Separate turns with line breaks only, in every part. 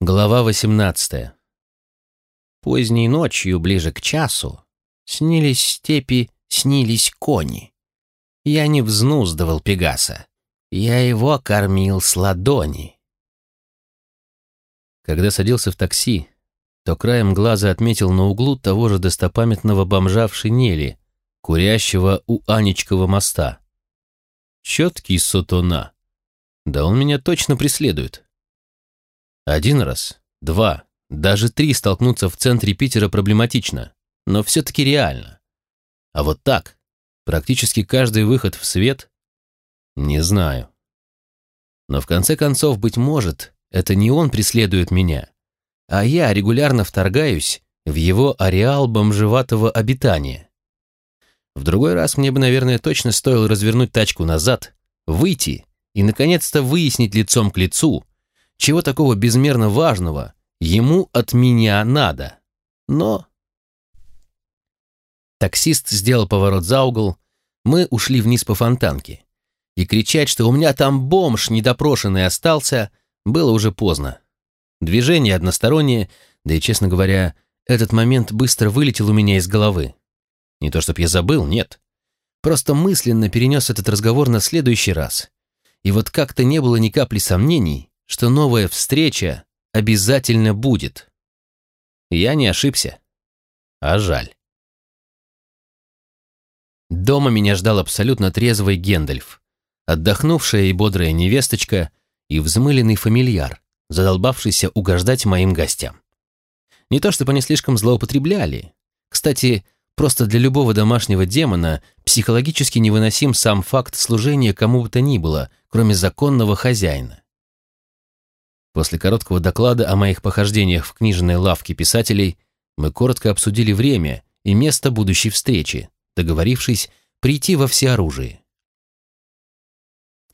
Глава 18. Поздней ночью, ближе к часу, снились степи, снились кони. Я не взнуздывал Пегаса. Я его кормил с ладони. Когда садился в такси, то краем глаза отметил на углу того же достопамятного бомжа в шинели, курящего у Анечкова моста. Четкий сотона. Да он меня точно преследует. Один раз, два, даже три столкнуться в центре Питера проблематично, но все-таки реально. А вот так, практически каждый выход в свет, не знаю. Но в конце концов, быть может, это не он преследует меня, а я регулярно вторгаюсь в его ареал бомжеватого обитания. В другой раз мне бы, наверное, точно стоило развернуть тачку назад, выйти и, наконец-то, выяснить лицом к лицу, чего такого безмерно важного ему от меня надо. Но... Таксист сделал поворот за угол, мы ушли вниз по фонтанке. И кричать, что у меня там бомж недопрошенный остался, было уже поздно. Движение одностороннее, да и, честно говоря, этот момент быстро вылетел у меня из головы. Не то чтоб я забыл, нет. Просто мысленно перенес этот разговор на следующий раз. И вот как-то не было ни капли сомнений, что новая встреча обязательно будет. Я не ошибся. А жаль. Дома меня ждал абсолютно трезвый Гендальф, отдохнувшая и бодрая невесточка и взмыленный фамильяр, задолбавшийся угождать моим гостям. Не то чтобы они слишком злоупотребляли. Кстати, просто для любого домашнего демона психологически невыносим сам факт служения кому бы то ни было, кроме законного хозяина. После короткого доклада о моих похождениях в книжной лавке писателей мы коротко обсудили время и место будущей встречи, договорившись прийти во всеоружии.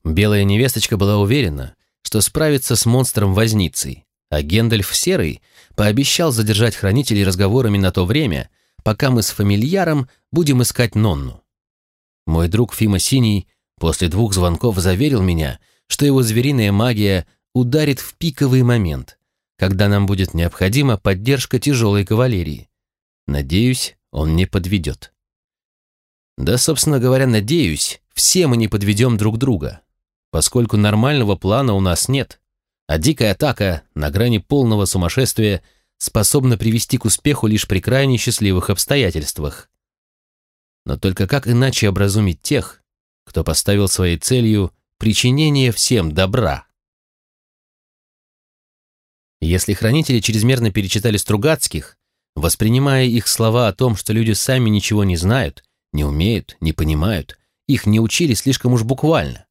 Белая невесточка была уверена, что справится с монстром-возницей, а Гендальф Серый пообещал задержать хранителей разговорами на то время, пока мы с фамильяром будем искать Нонну. Мой друг Фима Синий после двух звонков заверил меня, что его звериная магия ударит в пиковый момент, когда нам будет необходима поддержка тяжелой кавалерии. Надеюсь, он не подведет. Да, собственно говоря, надеюсь, все мы не подведем друг друга, поскольку нормального плана у нас нет, а дикая атака на грани полного сумасшествия способна привести к успеху лишь при крайне счастливых обстоятельствах. Но только как иначе образумить тех, кто поставил своей целью причинение всем добра? Если хранители чрезмерно перечитали Стругацких, воспринимая их слова о том, что люди сами ничего не знают, не умеют, не понимают, их не учили слишком уж буквально.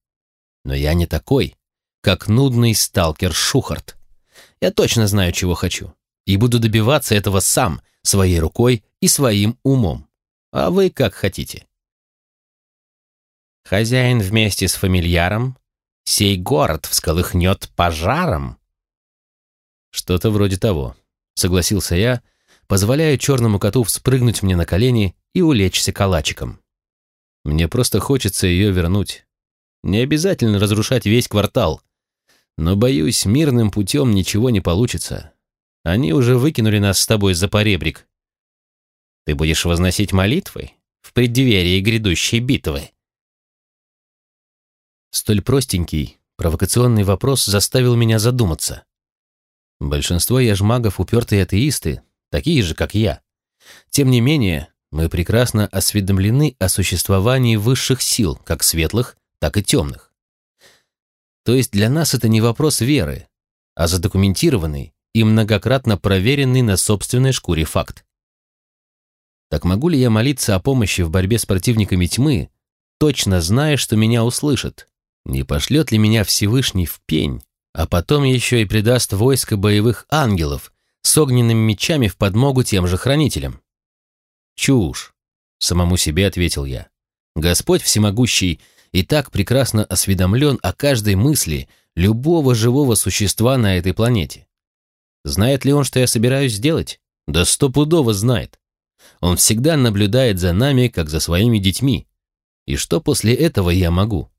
Но я не такой, как нудный сталкер Шухарт. Я точно знаю, чего хочу, и буду добиваться этого сам, своей рукой и своим умом. А вы как хотите. Хозяин вместе с фамильяром сей город всколыхнет пожаром, что-то вроде того. Согласился я, позволяя черному коту вспрыгнуть мне на колени и улечься калачиком. Мне просто хочется ее вернуть. Не обязательно разрушать весь квартал. Но, боюсь, мирным путем ничего не получится. Они уже выкинули нас с тобой за поребрик. Ты будешь возносить молитвы в преддверии грядущей битвы? Столь простенький, провокационный вопрос заставил меня задуматься. Большинство яжмагов упертые атеисты, такие же, как я. Тем не менее, мы прекрасно осведомлены о существовании высших сил, как светлых, так и темных. То есть для нас это не вопрос веры, а задокументированный и многократно проверенный на собственной шкуре факт. Так могу ли я молиться о помощи в борьбе с противниками тьмы, точно зная, что меня услышат? Не пошлет ли меня Всевышний в пень, а потом еще и придаст войско боевых ангелов с огненными мечами в подмогу тем же хранителям. Чушь, самому себе ответил я. Господь всемогущий и так прекрасно осведомлен о каждой мысли любого живого существа на этой планете. Знает ли он, что я собираюсь сделать? Да стопудово знает. Он всегда наблюдает за нами, как за своими детьми. И что после этого я могу?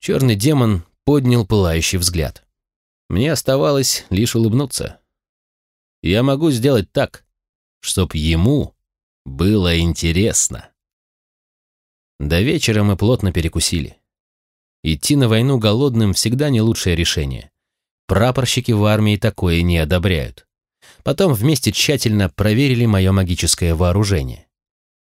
Черный демон поднял пылающий взгляд. Мне оставалось лишь улыбнуться. Я могу сделать так, чтоб ему было интересно. До вечера мы плотно перекусили. Идти на войну голодным всегда не лучшее решение. Прапорщики в армии такое не одобряют. Потом вместе тщательно проверили мое магическое вооружение.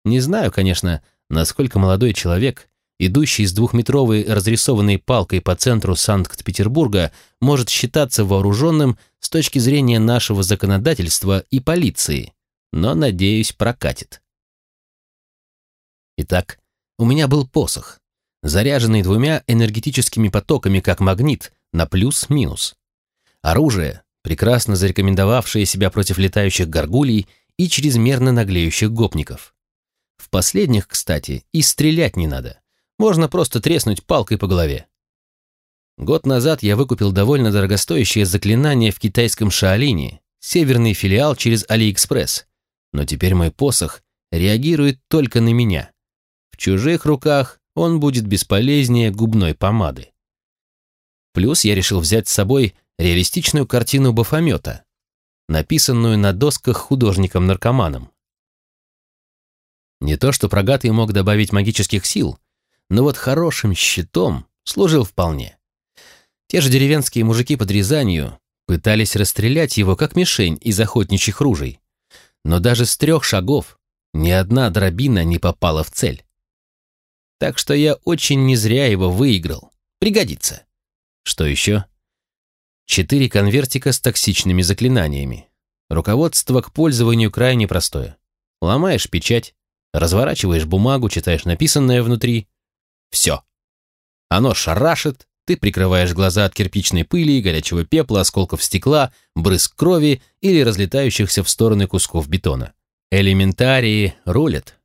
Не знаю, конечно, насколько молодой человек, идущий с двухметровой разрисованной палкой по центру Санкт-Петербурга, может считаться вооруженным с точки зрения нашего законодательства и полиции, но, надеюсь, прокатит. Итак, у меня был посох, заряженный двумя энергетическими потоками как магнит на плюс-минус. Оружие, прекрасно зарекомендовавшее себя против летающих горгулей и чрезмерно наглеющих гопников. В последних, кстати, и стрелять не надо. Можно просто треснуть палкой по голове. Год назад я выкупил довольно дорогостоящее заклинание в китайском Шаолине, северный филиал через Алиэкспресс. Но теперь мой посох реагирует только на меня. В чужих руках он будет бесполезнее губной помады. Плюс я решил взять с собой реалистичную картину Бафомета, написанную на досках художником-наркоманом. Не то, что прогатый мог добавить магических сил, но вот хорошим щитом служил вполне. Те же деревенские мужики под Рязанью пытались расстрелять его как мишень из охотничьих ружей, но даже с трех шагов ни одна дробина не попала в цель. Так что я очень не зря его выиграл. Пригодится. Что еще? Четыре конвертика с токсичными заклинаниями. Руководство к пользованию крайне простое. Ломаешь печать, разворачиваешь бумагу, читаешь написанное внутри. Все. Оно шарашит, ты прикрываешь глаза от кирпичной пыли, горячего пепла, осколков стекла, брызг крови или разлетающихся в стороны кусков бетона. Элементарии рулят.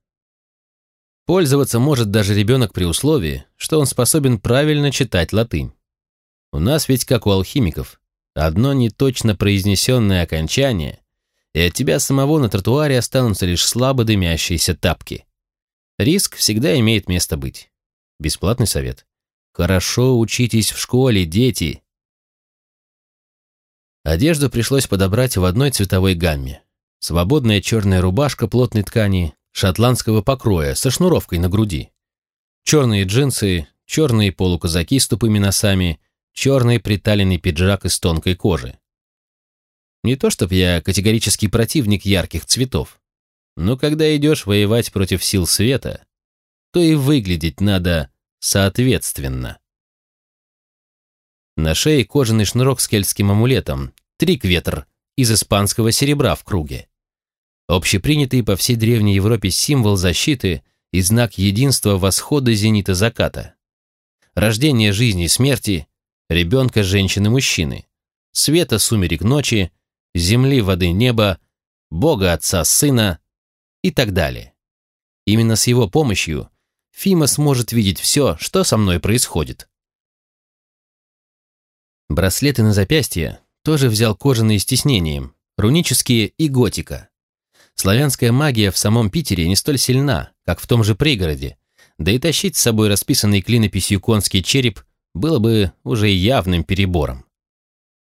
Пользоваться может даже ребенок при условии, что он способен правильно читать латынь. У нас ведь как у алхимиков. Одно неточно произнесенное окончание, и от тебя самого на тротуаре останутся лишь слабо дымящиеся тапки. Риск всегда имеет место быть. Бесплатный совет. Хорошо учитесь в школе, дети. Одежду пришлось подобрать в одной цветовой гамме. Свободная черная рубашка плотной ткани, шотландского покроя со шнуровкой на груди. Черные джинсы, черные полуказаки с тупыми носами, черный приталенный пиджак из тонкой кожи. Не то чтоб я категорический противник ярких цветов, но когда идешь воевать против сил света, то и выглядеть надо соответственно. На шее кожаный шнурок с кельтским амулетом, трикветр из испанского серебра в круге. Общепринятый по всей Древней Европе символ защиты и знак единства восхода зенита заката. Рождение жизни и смерти, ребенка, женщины, мужчины, света, сумерек, ночи, земли, воды, неба, Бога, Отца, Сына и так далее. Именно с его помощью Фима сможет видеть все, что со мной происходит. Браслеты на запястье тоже взял кожаные с тиснением, рунические и готика. Славянская магия в самом Питере не столь сильна, как в том же пригороде, да и тащить с собой расписанный клинописью конский череп было бы уже явным перебором.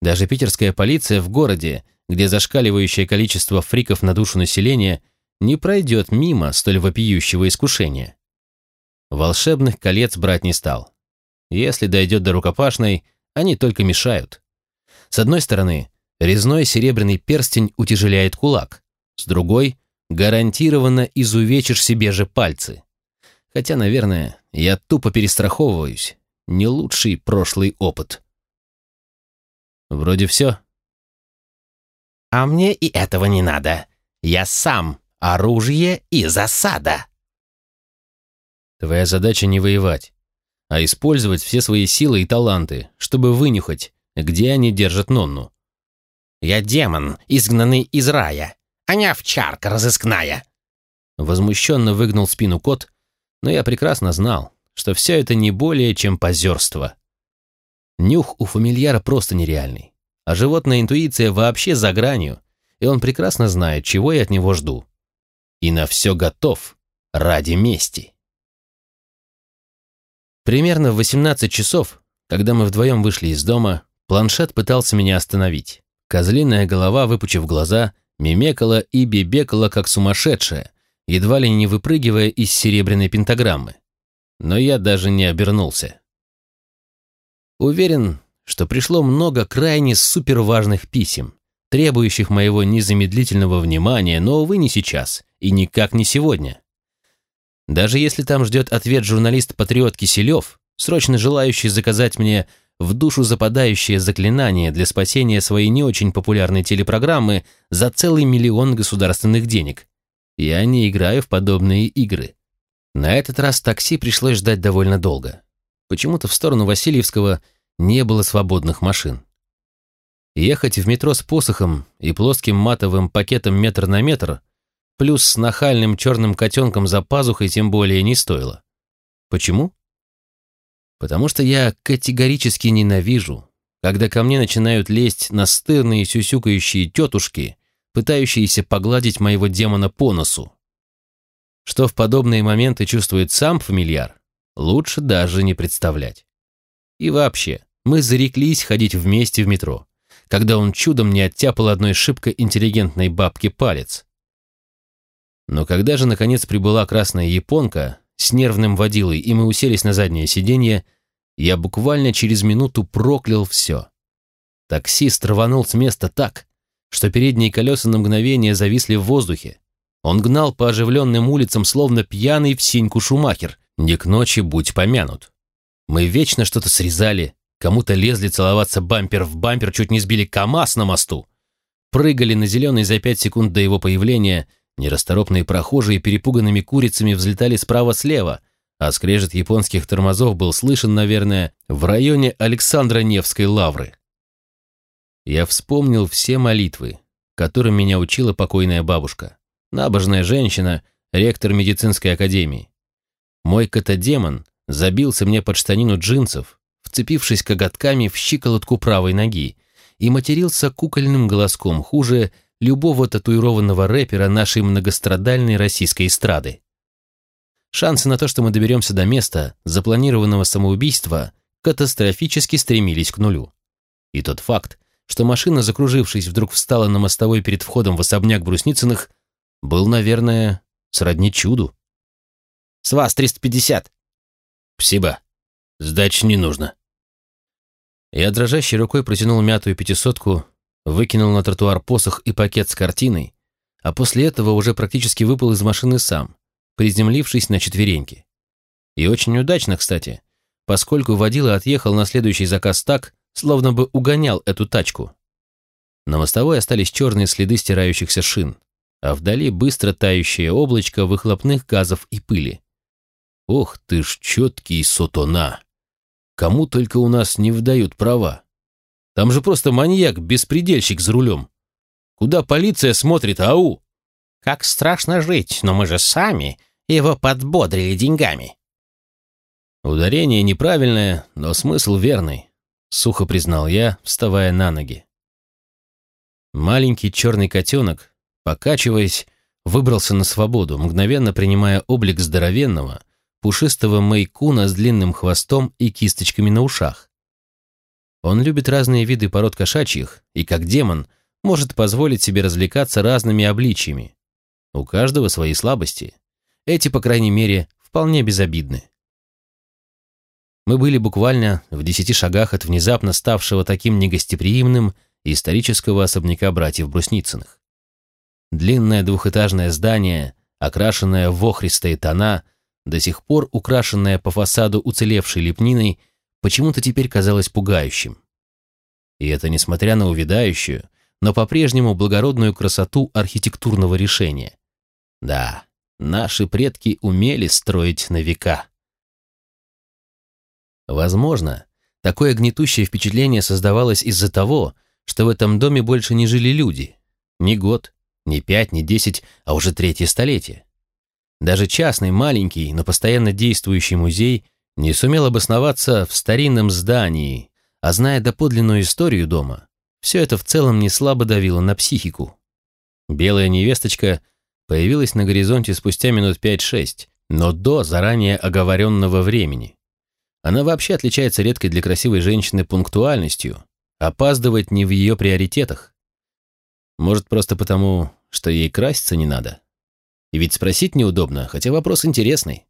Даже питерская полиция в городе, где зашкаливающее количество фриков на душу населения, не пройдет мимо столь вопиющего искушения. Волшебных колец брать не стал. Если дойдет до рукопашной, они только мешают. С одной стороны, резной серебряный перстень утяжеляет кулак, с другой — гарантированно изувечишь себе же пальцы. Хотя, наверное, я тупо перестраховываюсь, не лучший прошлый опыт. Вроде все. А мне и этого не надо. Я сам оружие и засада. Твоя задача не воевать, а использовать все свои силы и таланты, чтобы вынюхать, где они держат Нонну. Я демон, изгнанный из рая, а не овчарка разыскная. Возмущенно выгнул спину кот, но я прекрасно знал, что все это не более чем позерство. Нюх у фамильяра просто нереальный, а животная интуиция вообще за гранью, и он прекрасно знает, чего я от него жду. И на все готов ради мести. Примерно в 18 часов, когда мы вдвоем вышли из дома, Планшет пытался меня остановить. Козлиная голова, выпучив глаза, мимекала и бибекала, как сумасшедшая, едва ли не выпрыгивая из серебряной пентаграммы. Но я даже не обернулся. Уверен, что пришло много крайне суперважных писем, требующих моего незамедлительного внимания, но, увы, не сейчас и никак не сегодня. Даже если там ждет ответ журналист-патриот Киселев, срочно желающий заказать мне в душу западающее заклинание для спасения своей не очень популярной телепрограммы за целый миллион государственных денег. Я не играю в подобные игры. На этот раз такси пришлось ждать довольно долго. Почему-то в сторону Васильевского не было свободных машин. Ехать в метро с посохом и плоским матовым пакетом метр на метр, плюс с нахальным черным котенком за пазухой тем более не стоило. Почему? Потому что я категорически ненавижу, когда ко мне начинают лезть настырные сюсюкающие тетушки, пытающиеся погладить моего демона по носу. Что в подобные моменты чувствует сам фамильяр, лучше даже не представлять. И вообще, мы зареклись ходить вместе в метро, когда он чудом не оттяпал одной шибко интеллигентной бабке палец. Но когда же, наконец, прибыла красная японка с нервным водилой, и мы уселись на заднее сиденье, я буквально через минуту проклял все. Таксист рванул с места так, что передние колеса на мгновение зависли в воздухе. Он гнал по оживленным улицам, словно пьяный в синьку Шумахер, не к ночи будь помянут. Мы вечно что-то срезали, кому-то лезли целоваться бампер в бампер, чуть не сбили КамАЗ на мосту. Прыгали на зеленый за пять секунд до его появления, нерасторопные прохожие перепуганными курицами взлетали справа-слева, а скрежет японских тормозов был слышен, наверное, в районе Александра Невской лавры. Я вспомнил все молитвы, которым меня учила покойная бабушка, набожная женщина, ректор медицинской академии. Мой котодемон забился мне под штанину джинсов, вцепившись коготками в щиколотку правой ноги, и матерился кукольным голоском хуже любого татуированного рэпера нашей многострадальной российской эстрады. Шансы на то, что мы доберемся до места запланированного самоубийства, катастрофически стремились к нулю. И тот факт, что машина, закружившись, вдруг встала на мостовой перед входом в особняк Брусницыных, был, наверное, сродни чуду. «С вас 350!» «Спасибо. Сдачи не нужно». Я дрожащей рукой протянул мятую пятисотку, выкинул на тротуар посох и пакет с картиной, а после этого уже практически выпал из машины сам, приземлившись на четвереньки. И очень удачно, кстати, поскольку водила отъехал на следующий заказ так, словно бы угонял эту тачку. На мостовой остались черные следы стирающихся шин, а вдали быстро тающее облачко выхлопных газов и пыли. Ох ты ж четкий сотона! Кому только у нас не вдают права. Там же просто маньяк-беспредельщик за рулем. Куда полиция смотрит, ау?
Как страшно жить, но мы же сами его подбодрили деньгами.
Ударение неправильное, но смысл верный сухо признал я, вставая на ноги. Маленький черный котенок, покачиваясь, выбрался на свободу, мгновенно принимая облик здоровенного, пушистого мейкуна с длинным хвостом и кисточками на ушах. Он любит разные виды пород кошачьих и, как демон, может позволить себе развлекаться разными обличьями. У каждого свои слабости. Эти, по крайней мере, вполне безобидны. Мы были буквально в десяти шагах от внезапно ставшего таким негостеприимным исторического особняка братьев Брусницыных. Длинное двухэтажное здание, окрашенное в охристые тона, до сих пор украшенное по фасаду уцелевшей лепниной, почему-то теперь казалось пугающим. И это несмотря на увядающую, но по-прежнему благородную красоту архитектурного решения. Да, наши предки умели строить на века. Возможно, такое гнетущее впечатление создавалось из-за того, что в этом доме больше не жили люди. Ни год, ни пять, ни десять, а уже третье столетие. Даже частный, маленький, но постоянно действующий музей не сумел обосноваться в старинном здании, а зная доподлинную историю дома, все это в целом не слабо давило на психику. Белая невесточка появилась на горизонте спустя минут пять-шесть, но до заранее оговоренного времени. Она вообще отличается редкой для красивой женщины пунктуальностью, опаздывать не в ее приоритетах. Может, просто потому, что ей краситься не надо. И ведь спросить неудобно, хотя вопрос интересный.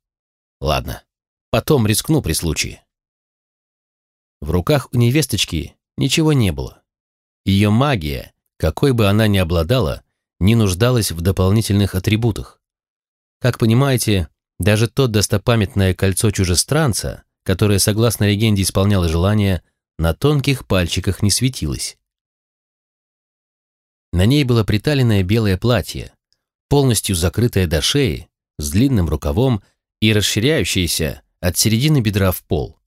Ладно, потом рискну при случае. В руках у невесточки ничего не было. Ее магия, какой бы она ни обладала, не нуждалась в дополнительных атрибутах. Как понимаете, даже то достопамятное кольцо чужестранца, которое, согласно легенде, исполняло желание, на тонких пальчиках не светилось. На ней было приталенное белое платье, полностью закрытое до шеи, с длинным рукавом и расширяющееся от середины бедра в пол.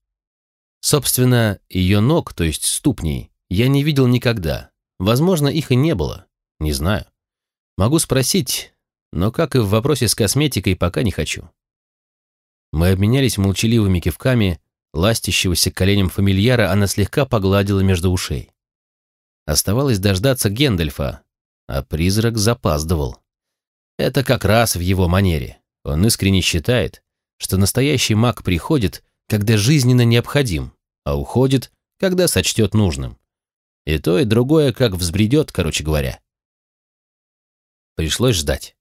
Собственно, ее ног, то есть ступней, я не видел никогда. Возможно, их и не было. Не знаю. Могу спросить, но, как и в вопросе с косметикой, пока не хочу. Мы обменялись молчаливыми кивками, ластящегося коленем фамильяра она слегка погладила между ушей. Оставалось дождаться Гендальфа, а призрак запаздывал. Это как раз в его манере. Он искренне считает, что настоящий маг приходит, когда жизненно необходим, а уходит, когда сочтет нужным. И то, и другое как взбредет, короче говоря. Пришлось ждать.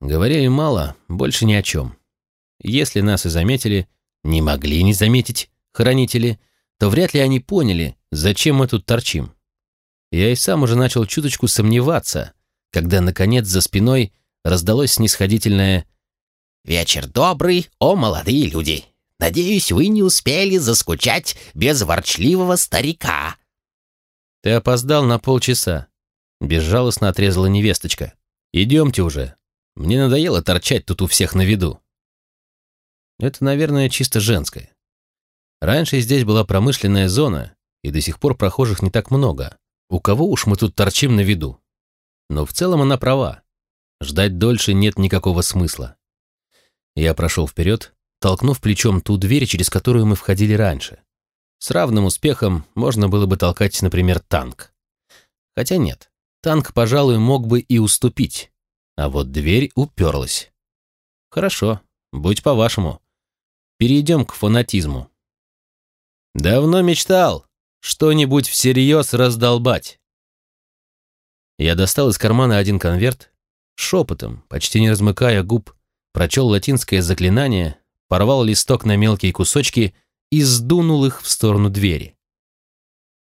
Говорили мало, больше ни о чем. Если нас и заметили, не могли не заметить хранители, то вряд ли они поняли, зачем мы тут торчим. Я и сам уже начал чуточку сомневаться, когда, наконец, за спиной раздалось снисходительное
«Вечер добрый, о молодые люди! Надеюсь, вы не успели заскучать без ворчливого старика!»
«Ты опоздал на полчаса», — безжалостно отрезала невесточка. «Идемте уже. Мне надоело торчать тут у всех на виду». Это, наверное, чисто женское. Раньше здесь была промышленная зона, и до сих пор прохожих не так много. У кого уж мы тут торчим на виду? Но в целом она права. Ждать дольше нет никакого смысла. Я прошел вперед, толкнув плечом ту дверь, через которую мы входили раньше. С равным успехом можно было бы толкать, например, танк. Хотя нет, танк, пожалуй, мог бы и уступить, а вот дверь уперлась. Хорошо, будь по-вашему. Перейдем к фанатизму. Давно мечтал что-нибудь всерьез раздолбать. Я достал из кармана один конверт, шепотом, почти не размыкая губ, прочел латинское заклинание, порвал листок на мелкие кусочки и сдунул их в сторону двери.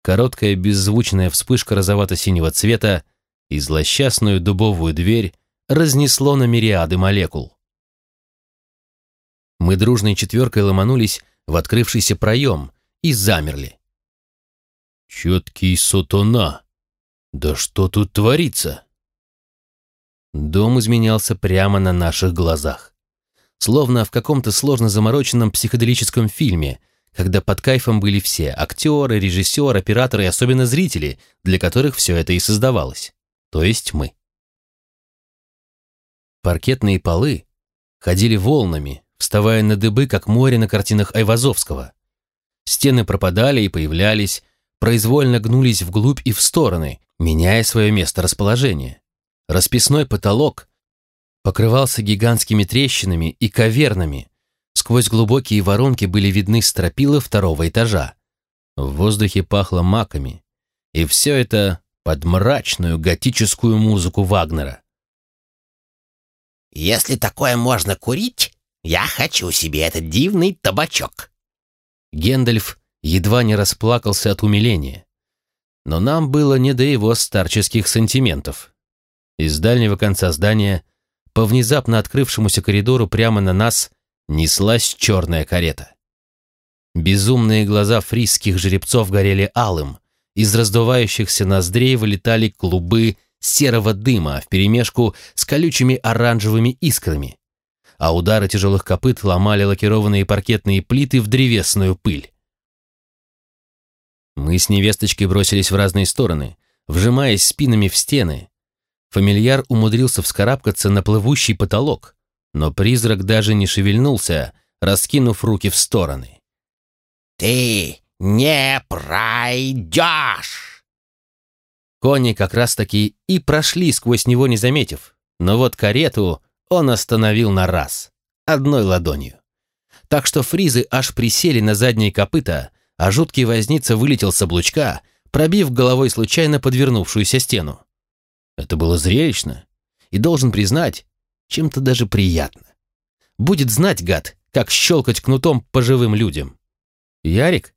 Короткая беззвучная вспышка розовато-синего цвета и злосчастную дубовую дверь разнесло на мириады молекул. Мы дружной четверкой ломанулись в открывшийся проем и замерли. «Четкий сатана! Да что тут творится?» Дом изменялся прямо на наших глазах. Словно в каком-то сложно замороченном психоделическом фильме, когда под кайфом были все – актеры, режиссер, операторы и особенно зрители, для которых все это и создавалось. То есть мы. Паркетные полы ходили волнами, вставая на дыбы, как море на картинах Айвазовского. Стены пропадали и появлялись, произвольно гнулись вглубь и в стороны, меняя свое место расположения. Расписной потолок покрывался гигантскими трещинами и кавернами, сквозь глубокие воронки были видны стропила второго этажа. В воздухе пахло маками, и все это под мрачную готическую музыку Вагнера.
«Если такое можно курить, я хочу себе этот дивный табачок!»
Гендальф едва не расплакался от умиления. Но нам было не до его старческих сантиментов. Из дальнего конца здания, по внезапно открывшемуся коридору прямо на нас, неслась черная карета. Безумные глаза фрисских жеребцов горели алым, из раздувающихся ноздрей вылетали клубы серого дыма вперемешку с колючими оранжевыми искрами, а удары тяжелых копыт ломали лакированные паркетные плиты в древесную пыль. Мы с невесточкой бросились в разные стороны, вжимаясь спинами в стены. Фамильяр умудрился вскарабкаться на плывущий потолок, но призрак даже не шевельнулся, раскинув руки в стороны.
«Ты не пройдешь!»
Кони как раз-таки и прошли сквозь него, не заметив, но вот карету он остановил на раз, одной ладонью. Так что фризы аж присели на задние копыта, а жуткий возница вылетел с облучка, пробив головой случайно подвернувшуюся стену. Это было зрелищно, и, должен признать, чем-то даже приятно. Будет знать, гад, как щелкать кнутом по живым людям. «Ярик,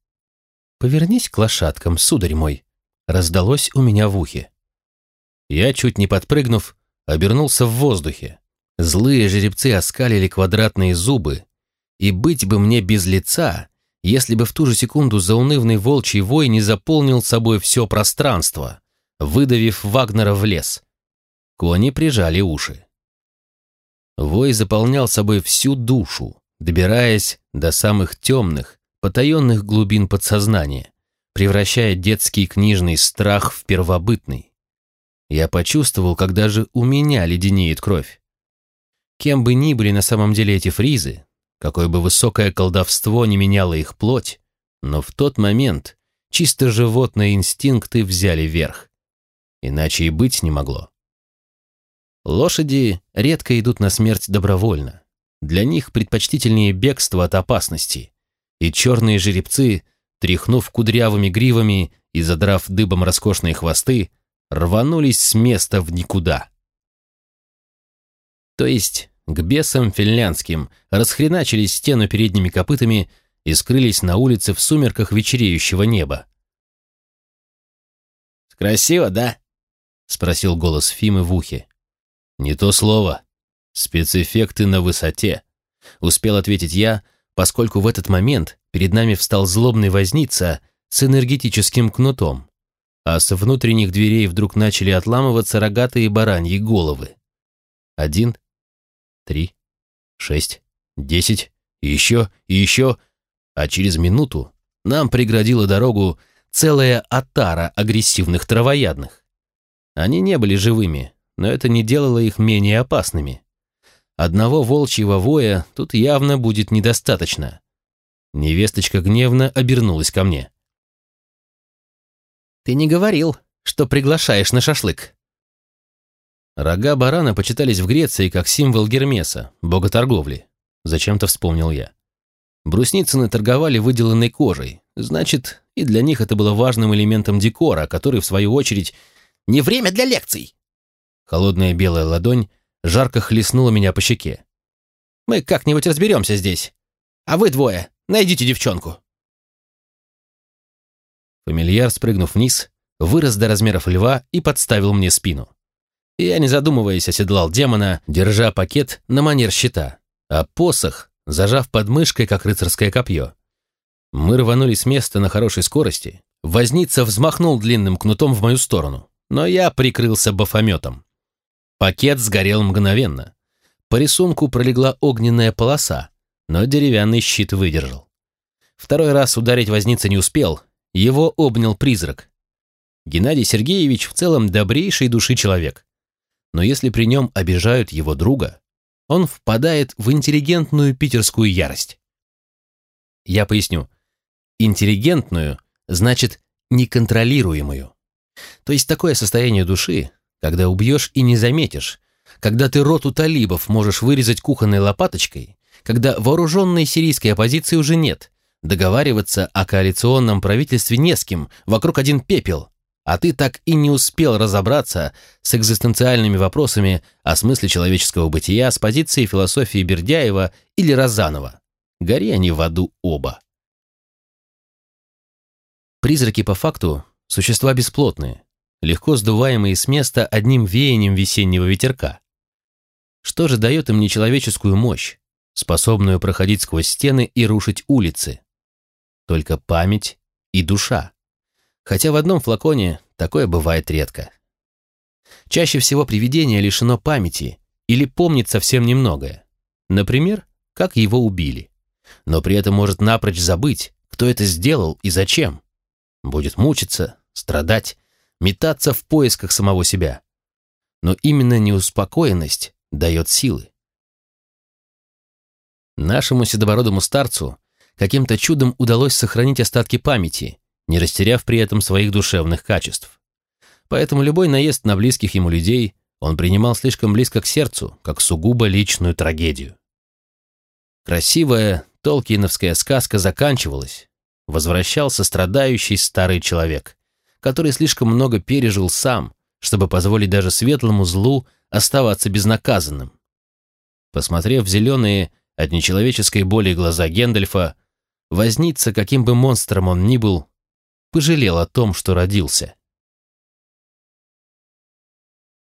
повернись к лошадкам, сударь мой», раздалось у меня в ухе. Я, чуть не подпрыгнув, обернулся в воздухе. Злые жеребцы оскалили квадратные зубы, и быть бы мне без лица, если бы в ту же секунду заунывный волчий вой не заполнил собой все пространство, выдавив Вагнера в лес. Кони прижали уши. Вой заполнял собой всю душу, добираясь до самых темных, потаенных глубин подсознания, превращая детский книжный страх в первобытный. Я почувствовал, как даже у меня леденеет кровь. Кем бы ни были на самом деле эти фризы, какое бы высокое колдовство не меняло их плоть, но в тот момент чисто животные инстинкты взяли верх. Иначе и быть не могло. Лошади редко идут на смерть добровольно. Для них предпочтительнее бегство от опасности. И черные жеребцы, тряхнув кудрявыми гривами и задрав дыбом роскошные хвосты, рванулись с места в никуда. То есть к бесам финляндским расхреначили стену передними копытами и скрылись на улице в сумерках вечереющего неба.
«Красиво, да?» — спросил голос Фимы в ухе.
«Не то слово. Спецэффекты на высоте», — успел ответить я, поскольку в этот момент перед нами встал злобный возница с энергетическим кнутом, а со внутренних дверей вдруг начали отламываться рогатые бараньи головы. Один, три, шесть, десять, еще и еще, а через минуту нам преградила дорогу целая отара агрессивных травоядных. Они не были живыми, но это не делало их менее опасными. Одного волчьего воя тут явно будет недостаточно. Невесточка гневно обернулась ко мне.
«Ты не говорил, что приглашаешь на шашлык?»
Рога барана почитались в Греции как символ Гермеса, бога торговли. Зачем-то вспомнил я. Брусницыны торговали выделанной кожей, значит, и для них это было важным элементом декора, который, в свою очередь,
«Не время для лекций!»
Холодная белая ладонь жарко хлестнула меня по щеке.
«Мы как-нибудь разберемся здесь. А вы двое, найдите девчонку».
Фамильяр, спрыгнув вниз, вырос до размеров льва и подставил мне спину. Я, не задумываясь, оседлал демона, держа пакет на манер щита, а посох, зажав под мышкой, как рыцарское копье. Мы рванули с места на хорошей скорости. Возница взмахнул длинным кнутом в мою сторону, но я прикрылся бафометом. Пакет сгорел мгновенно. По рисунку пролегла огненная полоса, но деревянный щит выдержал. Второй раз ударить возница не успел, его обнял призрак. Геннадий Сергеевич в целом добрейшей души человек. Но если при нем обижают его друга, он впадает в интеллигентную питерскую ярость. Я поясню. Интеллигентную значит неконтролируемую. То есть такое состояние души, когда убьешь и не заметишь, когда ты роту талибов можешь вырезать кухонной лопаточкой, когда вооруженной сирийской оппозиции уже нет, договариваться о коалиционном правительстве не с кем, вокруг один пепел, а ты так и не успел разобраться с экзистенциальными вопросами о смысле человеческого бытия с позиции философии Бердяева или Розанова. Гори они в аду оба. Призраки по факту – существа бесплотные, легко сдуваемые с места одним веянием весеннего ветерка. Что же дает им нечеловеческую мощь, способную проходить сквозь стены и рушить улицы? Только память и душа. Хотя в одном флаконе такое бывает редко. Чаще всего привидение лишено памяти или помнит совсем немногое. Например, как его убили. Но при этом может напрочь забыть, кто это сделал и зачем. Будет мучиться, страдать, метаться в поисках самого себя. Но именно неуспокоенность дает силы. Нашему седобородому старцу каким-то чудом удалось сохранить остатки памяти, не растеряв при этом своих душевных качеств. Поэтому любой наезд на близких ему людей он принимал слишком близко к сердцу, как сугубо личную трагедию. Красивая толкиновская сказка заканчивалась. Возвращался страдающий старый человек, который слишком много пережил сам, чтобы позволить даже светлому злу оставаться безнаказанным. Посмотрев в зеленые от нечеловеческой боли глаза Гендальфа, возница, каким бы монстром он ни был, пожалел о том, что родился.